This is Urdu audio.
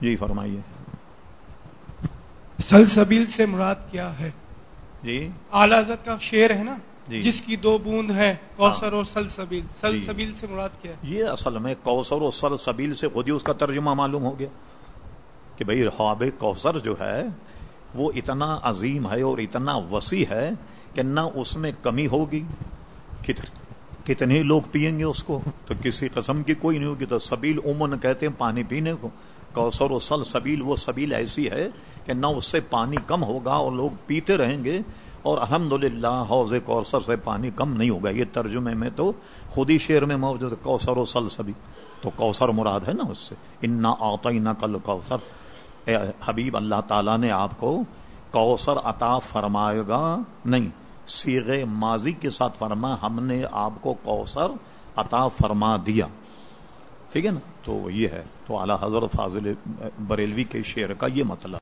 جی فرمائیے۔ سلسبیل سے مراد کیا ہے؟ جی۔ اعلی حضرت کا شعر ہے نا؟ جی۔ جس کی دو بوند ہے کوثر اور سلسبیل۔ سلسبیل سے مراد کیا ہے؟ یہ اصل میں کوثر و سر سبیل سے خود ہی اس کا ترجمہ معلوم ہو گیا کہ بھئی خواب کوثر جو ہے وہ اتنا عظیم ہے اور اتنا وسیع ہے کہ نہ اس میں کمی ہوگی۔ کت- کتنے لوگ پیئیں گے اس کو؟ تو کسی قسم کی کوئی نہیں ہوگی۔ تو سبیل عموماً کہتے ہیں پانی پینے کو۔ کوثر و سل سبیل، وہ سبیل ایسی ہے کہ نہ اس سے پانی کم ہوگا اور لوگ پیتے رہیں گے اور الحمدللہ حوض کوثر سے پانی کم نہیں ہوگا۔ یہ ترجمے میں تو خود ہی شعر میں موجود کوثر و سل سبیل۔ تو کوثر مراد ہے نا اس سے۔ انا آتینا کل کوثر اے حبیب، اللہ تعالیٰ نے آپ کو کوثر عطا فرمائے گا۔ نہیں، سیغ ماضی کے ساتھ فرما ہم نے آپ کو کوثر عطا فرما دیا۔ ٹھیک ہے نا؟ تو یہ ہے۔ تو اعلی حضرت فاضل بریلوی کے شعر کا یہ مطلب۔